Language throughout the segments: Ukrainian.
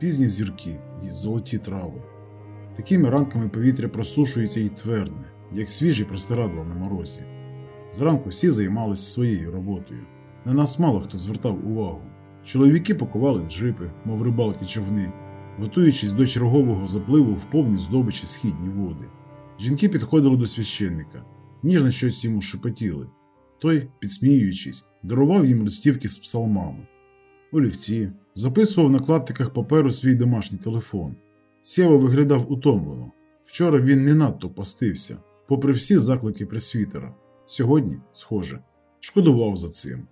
пізні зірки і золоті трави. Такими ранками повітря просушується і твердне, як свіжі простирадла на морозі. Зранку всі займалися своєю роботою. На нас мало хто звертав увагу. Чоловіки пакували джипи, мов рибалки човни, готуючись до чергового запливу в повні здобичі східні води. Жінки підходили до священника, ніжно щось йому шепотіли. Той, підсміюючись, дарував їм листівки з псалмами. Олівці записував на клаптиках паперу свій домашній телефон. Сєва виглядав утомлено. Вчора він не надто постився, попри всі заклики пресвітера. Сьогодні, схоже, шкодував за цим,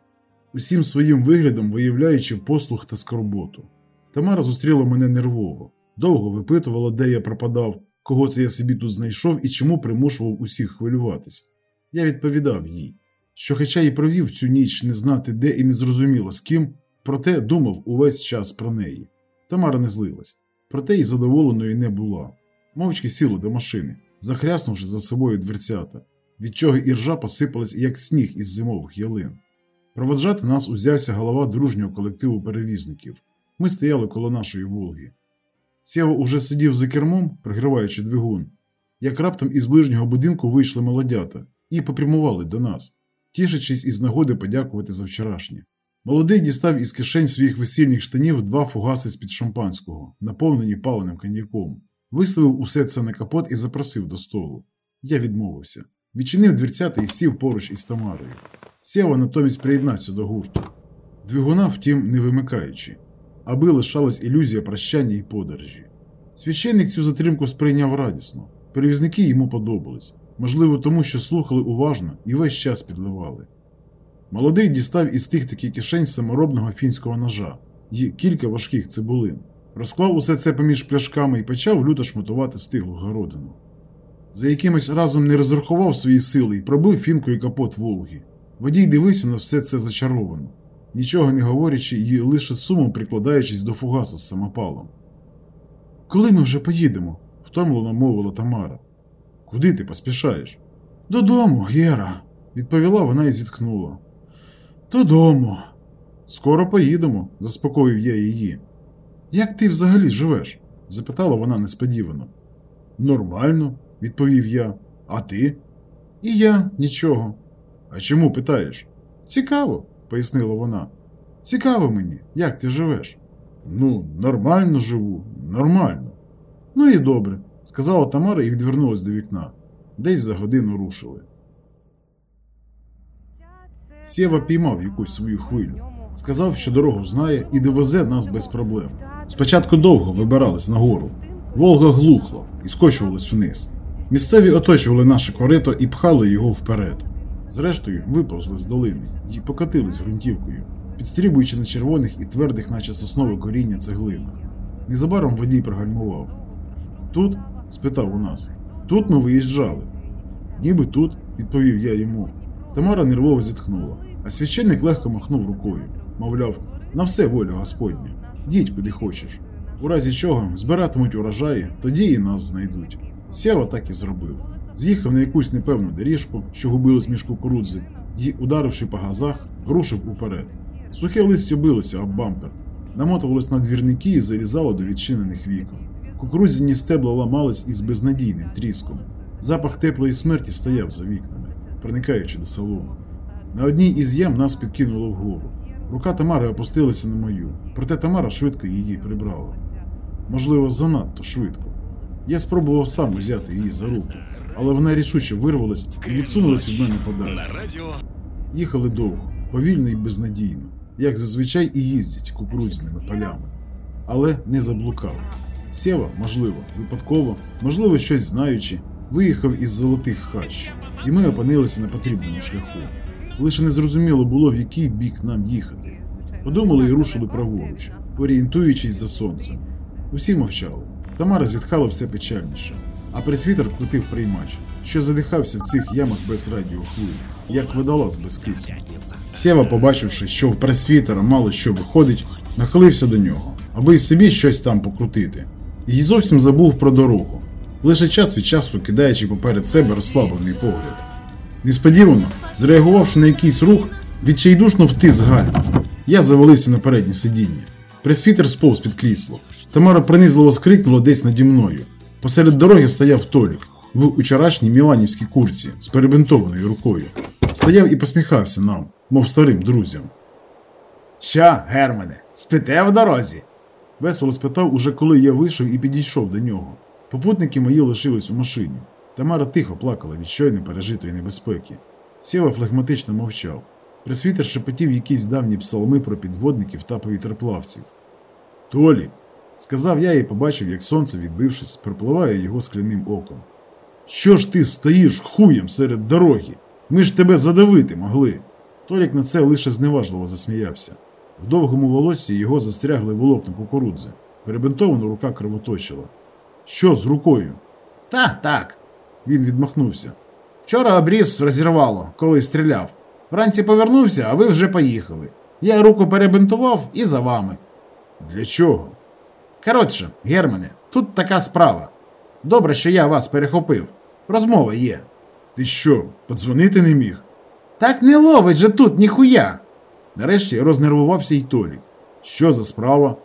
усім своїм виглядом виявляючи послух та скорботу. Тамара зустріла мене нервово, довго випитувала, де я пропадав, кого це я собі тут знайшов і чому примушував усіх хвилюватись. Я відповідав їй, що, хоча й провів цю ніч не знати де і не зрозуміло з ким, проте думав увесь час про неї. Тамара не злилась, проте й задоволеною не була. Мовчки сіла до машини, захряснувши за собою дверцята, від чого іржа посипалась, як сніг із зимових ялин. Проводжати нас узявся голова дружнього колективу перевізників. Ми стояли коло нашої Волги. Сєва уже сидів за кермом, пригриваючи двигун, як раптом із ближнього будинку вийшли молодята і попрямували до нас, тішачись із нагоди подякувати за вчорашнє. Молодий дістав із кишень своїх весільних штанів два фугаси з-під шампанського, наповнені паленим коньяком, виставив усе це на капот і запросив до столу. Я відмовився, відчинив дверцята і сів поруч із Тамарою. Сєва натомість приєднався до гурту. Двигуна, втім, не вимикаючи, аби лишалась ілюзія прощання і подорожі. Священник цю затримку сприйняв радісно, перевізники йому подобались, можливо, тому що слухали уважно і весь час підливали. Молодий дістав із тих таки кишень саморобного фінського ножа і кілька важких цибулин, розклав усе це поміж пляшками і почав люто шматувати стиглу городину. За якимось разом не розрахував свої сили і пробив фінкою капот Волги. Водій дивився на все це зачаровано, нічого не говорячи і лише сумом прикладаючись до фугаса з самопалом. Коли ми вже поїдемо? втомлено мовила Тамара. Куди ти поспішаєш? Додому, Гера, відповіла вона і зітхнула. Додому. Скоро поїдемо, заспокоїв я її. Як ти взагалі живеш? запитала вона несподівано. Нормально, відповів я. А ти? І я нічого. А чому питаєш? Цікаво, пояснила вона. Цікаво мені, як ти живеш. Ну, нормально живу, нормально. Ну і добре, сказала Тамара і відвернулась до вікна. Десь за годину рушили. Сєва піймав якусь свою хвилю. Сказав, що дорогу знає і довезе нас без проблем. Спочатку довго вибирались нагору. Волга глухла і скочувалась вниз. Місцеві оточували наше корито і пхали його вперед. Зрештою, виповзли з долини і покотились ґрунтівкою, підстрібуючи на червоних і твердих, наче соснове коріння цеглинах. Незабаром водій пригальмував. Тут? спитав у нас. Тут ми виїжджали. Ніби тут, відповів я йому. Тамара нервово зітхнула, а священник легко махнув рукою. Мовляв, на все воля Господня. Їдь куди хочеш. У разі чого збиратимуть урожаї, тоді і нас знайдуть. Сєва так і зробив. З'їхав на якусь непевну доріжку, що губилась між кукурудзи, і, ударивши по газах, рушив уперед. Сухе листя билося об бампер, намотувалось на двірники і залізало до відчинених вікон. Кукурудзяні стебла ламались із безнадійним тріском. Запах теплої смерті стояв за вікнами, проникаючи до салону. На одній із ям нас підкинуло вгору. Рука Тамари опустилася на мою, проте Тамара швидко її прибрала. Можливо, занадто швидко. Я спробував сам узяти її за руку, але вона рішуче вирвалась і відсунулась від мене подалі. Їхали довго, повільно і безнадійно, як зазвичай і їздять кукурудзними полями. Але не заблукав. Сєва, можливо, випадково, можливо, щось знаючи, виїхав із золотих хач, і ми опинилися на потрібному шляху. Лише незрозуміло було, в який бік нам їхати. Подумали і рушили праворуч, орієнтуючись за сонцем. Усі мовчали. Тамара зітхала все печальніше, а пресвітер крутив приймач, що задихався в цих ямах без радіохвиль, як водолаз без кисню. Сєва, побачивши, що в пресвітера мало що виходить, нахилився до нього, аби й собі щось там покрутити, і зовсім забув про дорогу, лише час від часу кидаючи поперед себе розслаблений погляд. Несподівано, зреагувавши на якийсь рух, відчайдушно втис гальм. Я завалився на переднє сидіння. Пресвітер сповз під крісло. Тамара принизливо скрикнула десь наді мною. Посеред дороги стояв Толік в учорашній міланівській курці з перебинтованою рукою. Стояв і посміхався нам, мов старим друзям. Що, Германе, спите в дорозі? Весело спитав, уже коли я вийшов і підійшов до нього. Попутники мої лишились у машині. Тамара тихо плакала від щойно пережитої небезпеки. Сєва флегматично мовчав. Присвітер шепотів якісь давні псалми про підводників та повітроплавців. Толік, сказав я і побачив, як сонце, відбившись, пропливає його скляним оком. Що ж ти стоїш хуєм серед дороги? Ми ж тебе задавити могли. Толік на це лише зневажливо засміявся. В довгому волоссі його застрягли волокна кукурудзи. Перебинтована рука кровоточила. Що з рукою? Та, так. Він відмахнувся. Вчора обріз розірвало, коли стріляв. Вранці повернувся, а ви вже поїхали. Я руку перебинтував і за вами. Для чого? Коротше, Германе, тут така справа. Добре, що я вас перехопив. Розмова є. Ти що, подзвонити не міг? Так не ловить же тут ніхуя. Нарешті рознервувався й Толік. Що за справа?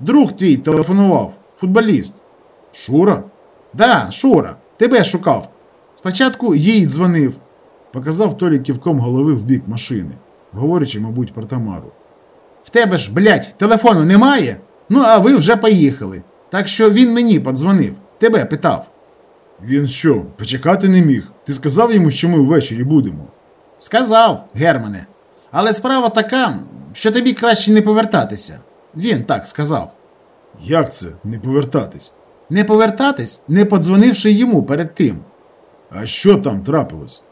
Друг твій телефонував, футболіст. Шура? Да, Шура, тебе шукав. Спочатку їй дзвонив. Показав Толік ківком голови в бік машини, говорячи, мабуть, про Тамару. В тебе ж, блядь, телефону немає? Ну, а ви вже поїхали. Так що він мені подзвонив, тебе питав. Він що, почекати не міг? Ти сказав йому, що ми ввечері будемо? Сказав, Германе. Але справа така, що тобі краще не повертатися. Він так сказав. Як це не повертатись? Не повертатись, не подзвонивши йому перед тим. А що там трапилось?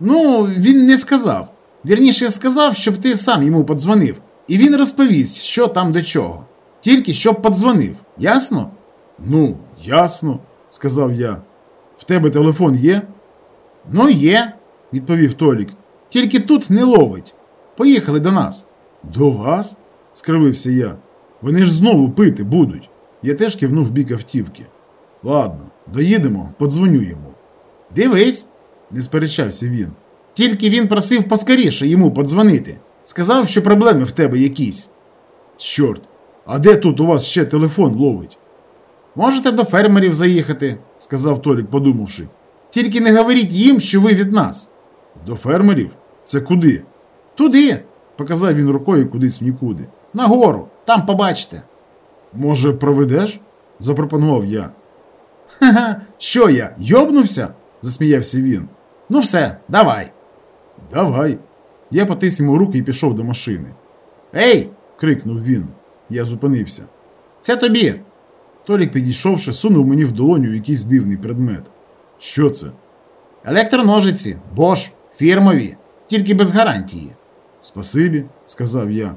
Ну, він не сказав. Вірніше сказав, щоб ти сам йому подзвонив, і він розповість, що там до чого. Тільки щоб подзвонив. Ясно? Ну, ясно, сказав я. В тебе телефон є? Ну, є, відповів Толік. Тільки тут не ловить. Поїхали до нас. До вас? скривився я. Вони ж знову пити будуть. Я теж кивнув бік автівки. Ладно, доїдемо, подзвоню йому. Дивись, не сперечався він. Тільки він просив поскоріше йому подзвонити. Сказав, що проблеми в тебе якісь. Чорт, а де тут у вас ще телефон ловить? Можете до фермерів заїхати, сказав Толік, подумавши. Тільки не говоріть їм, що ви від нас. До фермерів? Це куди? Туди, показав він рукою кудись в нікуди. Нагору, там побачите. Може, проведеш? запропонував я. Ха-ха, що я, йобнувся? засміявся він. Ну все, давай. Давай. Я потис йому руки і пішов до машини. Ей! крикнув він. Я зупинився. Це тобі. Толік, підійшовши, сунув мені в долоню якийсь дивний предмет. Що це? Електроножиці, Bosch, фірмові, тільки без гарантії. Спасибі, сказав я.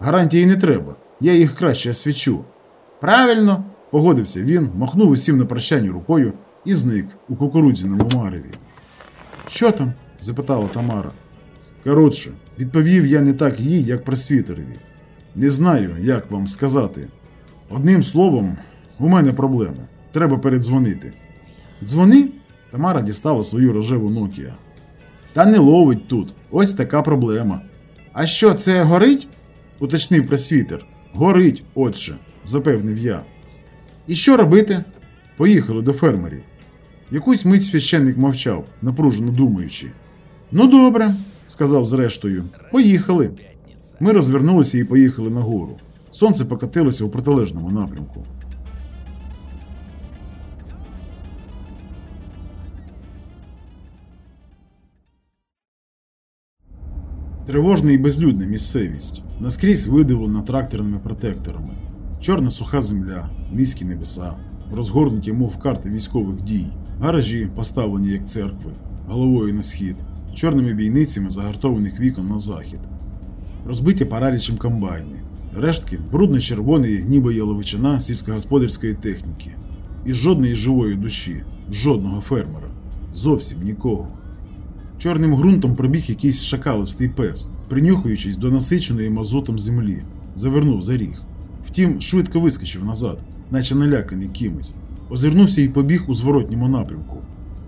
Гарантії не треба, я їх краще освічу. Правильно, погодився він, махнув усім на прощання рукою і зник у кукурудзяному мареві. Що там? запитала Тамара. Коротше, відповів я не так їй, як просвітерові. Не знаю, як вам сказати. Одним словом, у мене проблеми. Треба передзвонити. Дзвони? Тамара дістала свою рожеву Nokia. Та не ловить тут. Ось така проблема. А що, це горить? уточнив просвітер. Горить, отже, запевнив я. І що робити? Поїхали до фермерів. Якусь мить священник мовчав, напружено думаючи. Ну, добре, сказав зрештою. Поїхали. Ми розвернулися і поїхали нагору. Сонце покатилося у протилежному напрямку. Тривожна і безлюдна місцевість, наскрізь видивлена тракторними протекторами, чорна суха земля, низькі небеса, розгорнуті, мов карти військових дій, гаражі, поставлені як церкви, головою на схід, чорними бійницями загартованих вікон на захід, розбиті паралічем комбайни, рештки брудно-червоної, ніби яловичина сільськогосподарської техніки, і жодної живої душі, жодного фермера, зовсім нікого. Чорним ґрунтом пробіг якийсь шакалистий пес, принюхуючись до насиченої мазотом землі, завернув за ріг. Втім, швидко вискочив назад, наче наляканий кимось, озирнувся і побіг у зворотньому напрямку.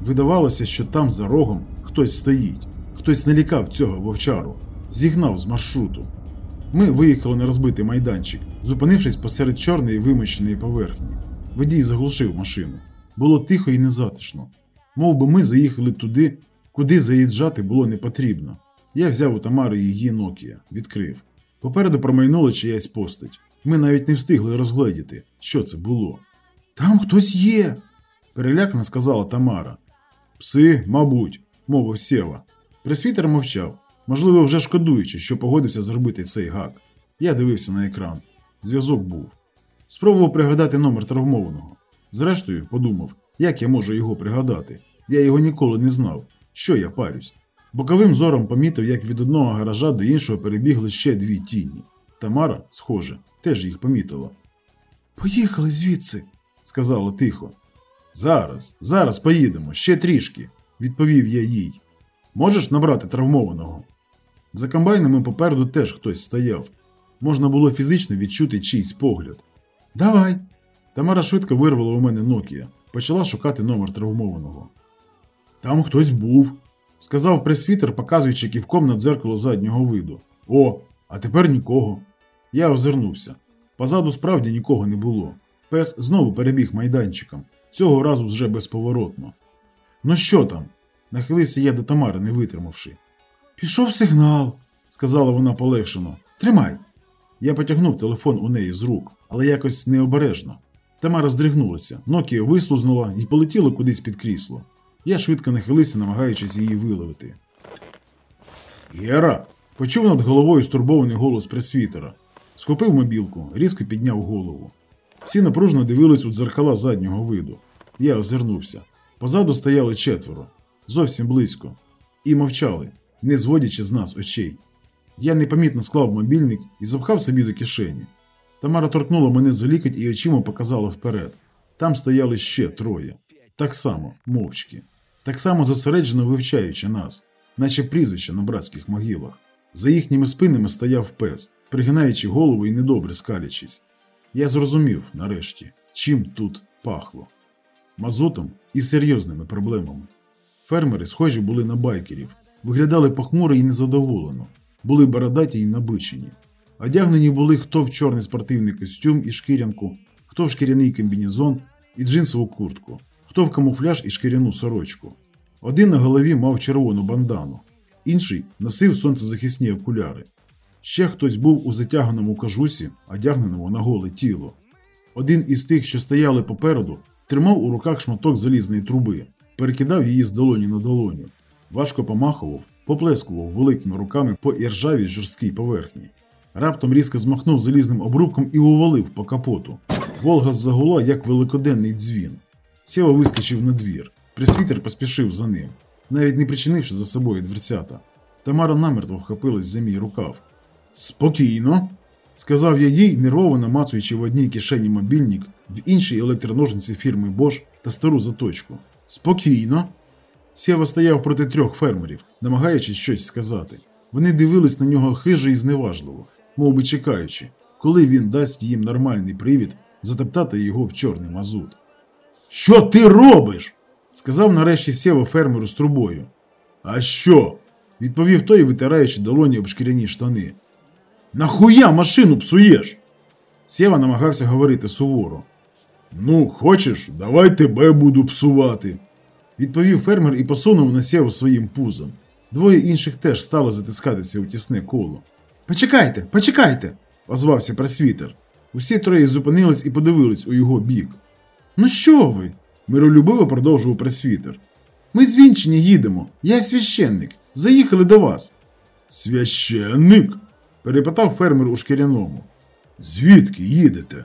Видавалося, що там за рогом хтось стоїть, хтось налякав цього вовчару, зігнав з маршруту. Ми виїхали на розбитий майданчик, зупинившись посеред чорної вимощеної поверхні. Водій заглушив машину. Було тихо і незатишно. Мов би ми заїхали туди, куди заїжджати було не потрібно. Я взяв у Тамари її Nokia, відкрив. Попереду промайнула чиясь постать. Ми навіть не встигли розгледіти, що це було. Там хтось є. Перелякано сказала Тамара. Пси, мабуть, мовив Сєва. Пресвітер мовчав, можливо, вже шкодуючи, що погодився зробити цей гак. Я дивився на екран. Зв'язок був. Спробував пригадати номер травмованого. Зрештою, подумав, як я можу його пригадати. Я його ніколи не знав. Що я парюсь? Боковим зором помітив, як від одного гаража до іншого перебігли ще дві тіні. Тамара, схоже, теж їх помітила. Поїхали звідси, сказала тихо. Зараз, зараз поїдемо, ще трішки, відповів я їй. Можеш набрати травмованого? За комбайнами попереду теж хтось стояв. Можна було фізично відчути чийсь погляд. Давай. Тамара швидко вирвала у мене Nokia, почала шукати номер травмованого. Там хтось був, сказав пресвітер, показуючи ківком на дзеркало заднього виду. О, а тепер нікого. Я озирнувся. Позаду справді нікого не було. Пес знову перебіг майданчиком, цього разу вже безповоротно. Ну що там? нахилився я до Тамари, не витримавши. Пішов сигнал, сказала вона полегшено. Тримай. Я потягнув телефон у неї з рук, але якось необережно. Тамара здригнулася, Nokia вислузнула і полетіла кудись під крісло. Я швидко нахилився, намагаючись її виловити. Гера! почув над головою стурбований голос пресвітера. Схопив мобілку, різко підняв голову. Всі напружно дивились у дзеркала заднього виду. Я озирнувся. Позаду стояли четверо, зовсім близько, і мовчали, не зводячи з нас очей. Я непомітно склав мобільник і запхав собі до кишені. Тамара торкнула мене за лікоть і очима показала вперед. Там стояли ще троє. Так само, мовчки, так само зосереджено вивчаючи нас, наче прізвища на братських могилах. За їхніми спинами стояв пес, пригинаючи голову і недобре скалячись. Я зрозумів, нарешті, чим тут пахло мазотом і серйозними проблемами. Фермери, схожі були на байкерів, виглядали похмуро і незадоволено, були бородаті й набичені. Одягнені були хто в чорний спортивний костюм і шкірянку, хто в шкіряний комбінезон і джинсову куртку, хто в камуфляж і шкіряну сорочку. Один на голові мав червону бандану, інший носив сонцезахисні окуляри. Ще хтось був у затяганому кажусі, одягненому на голе тіло. Один із тих, що стояли попереду, тримав у руках шматок залізної труби, перекидав її з долоні на долоню, важко помахував, поплескував великими руками по іржавій жорсткій поверхні. Раптом різко змахнув залізним обрубком і увалив по капоту. Волга загула, як великоденний дзвін. Сєва вискочив на двір. Пресвітер поспішив за ним, навіть не причинивши за собою дверцята. Тамара намертво вхопилась за мій рукав. Спокійно, сказав я їй, нервово намацуючи в одній кишені мобільник, в іншій електроножниці фірми Bosch та стару заточку. Спокійно. Сєва стояв проти трьох фермерів, намагаючись щось сказати. Вони дивились на нього хижо і зневажливо, мов би чекаючи, коли він дасть їм нормальний привід затоптати його в чорний мазут. Що ти робиш? сказав нарешті Сєва фермеру з трубою. А що? відповів той, витираючи долоні об шкіряні штани. Нахуя машину псуєш? Сєва намагався говорити суворо. Ну, хочеш, давай тебе буду псувати, відповів фермер і посунув на Сєву своїм пузом. Двоє інших теж стали затискатися у тісне коло. Почекайте, почекайте, озвався пресвітер. Усі троє зупинились і подивились у його бік. Ну що ви? миролюбиво продовжував пресвітер. Ми з Вінчині їдемо. Я священник. Заїхали до вас. Священник? перепитав фермер у шкіряному. Звідки їдете?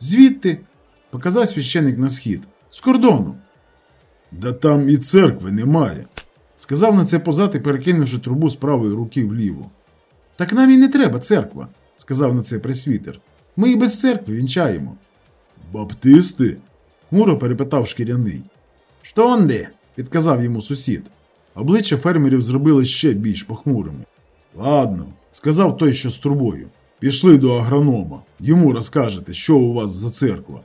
Звідти, показав священник на схід, з кордону. Да там і церкви немає, сказав на це позати, перекинувши трубу з правої руки вліво. Так нам і не треба церква, сказав на це пресвітер. Ми і без церкви вінчаємо. Баптисти? Хмуро перепитав шкіряний. Штонде, підказав йому сусід. Обличчя фермерів зробили ще більш похмурими. Ладно, сказав той, що з трубою. Пішли до агронома. Йому розкажете, що у вас за церква.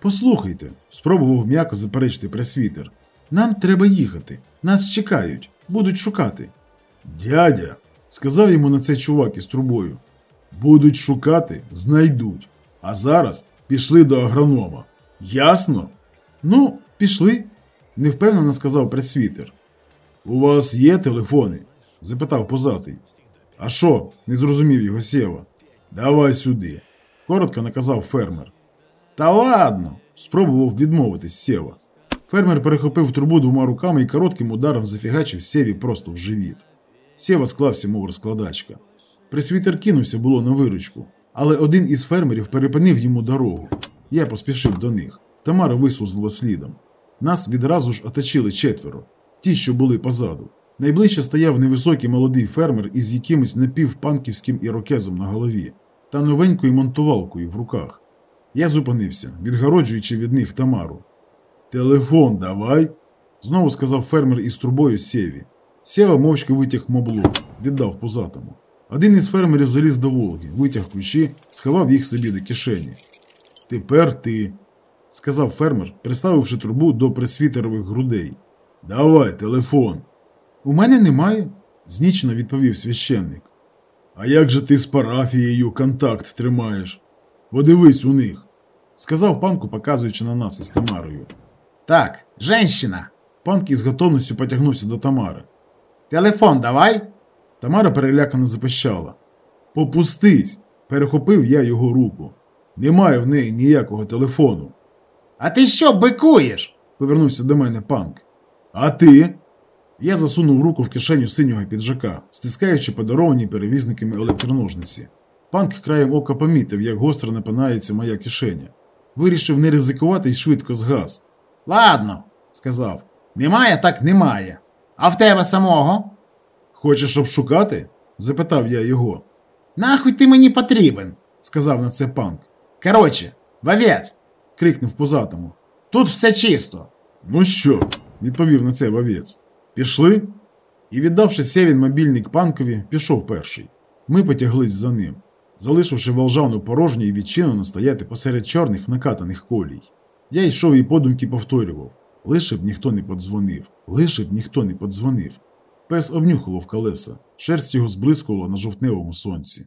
Послухайте, спробував м'яко заперечити пресвітер. Нам треба їхати. Нас чекають, будуть шукати. Дядя, Сказав йому на це чувак із трубою. Будуть шукати, знайдуть. А зараз пішли до агронома. Ясно? Ну, пішли, невпевнено сказав пресвітер. У вас є телефони? запитав позатий. А що? не зрозумів його сєва. Давай сюди, коротко наказав фермер. Та ладно, спробував відмовитись сєва. Фермер перехопив трубу двома руками і коротким ударом зафігачив сєві просто в живіт. Сєва склався, мов розкладачка. Пресвітер кинувся було на виручку, але один із фермерів перепинив йому дорогу. Я поспішив до них. Тамара вислузнула слідом. Нас відразу ж оточили четверо, ті, що були позаду. Найближче стояв невисокий молодий фермер із якимось напівпанківським ірокезом на голові та новенькою монтувалкою в руках. Я зупинився, відгороджуючи від них Тамару. Телефон давай, знову сказав фермер із трубою Сєві. Сєва мовчки витяг моблок, віддав позатому. Один із фермерів заліз до Волги, витяг ключі, сховав їх собі до кишені. Тепер ти, сказав фермер, приставивши трубу до пресвітерових грудей. Давай телефон. У мене немає, знічно відповів священник. А як же ти з парафією контакт тримаєш? Подивись у них, сказав панку, показуючи на нас із Тамарою. Так, женщина, Панк із готовністю потягнувся до Тамари. телефон давай. Тамара перелякано запищала. Попустись! перехопив я його руку. Немає в неї ніякого телефону. А ти що бикуєш? Повернувся до мене панк. А ти? Я засунув руку в кишеню синього піджака, стискаючи подаровані перевізниками електроножниці. Панк краєм ока помітив, як гостро напинається моя кишеня. Вирішив не ризикувати і швидко згас. Ладно, сказав. Немає, так немає. А в тебе самого? Хочеш обшукати? запитав я його. Нахуй ти мені потрібен, Сказав на це панк. Короче, вовець, Крикнув позатому. тут все чисто. Ну що? відповів на це вовець. Пішли? І віддавши сєвін мобільник панкові, пішов перший. Ми потяглись за ним, залишивши волжану порожню і відчинено стояти посеред чорних накатаних колій. Я йшов і подумки повторював лише б ніхто не подзвонив, лише б ніхто не подзвонив. Пес обнюхував колеса, шерсть його зблискувала на жовтневому сонці.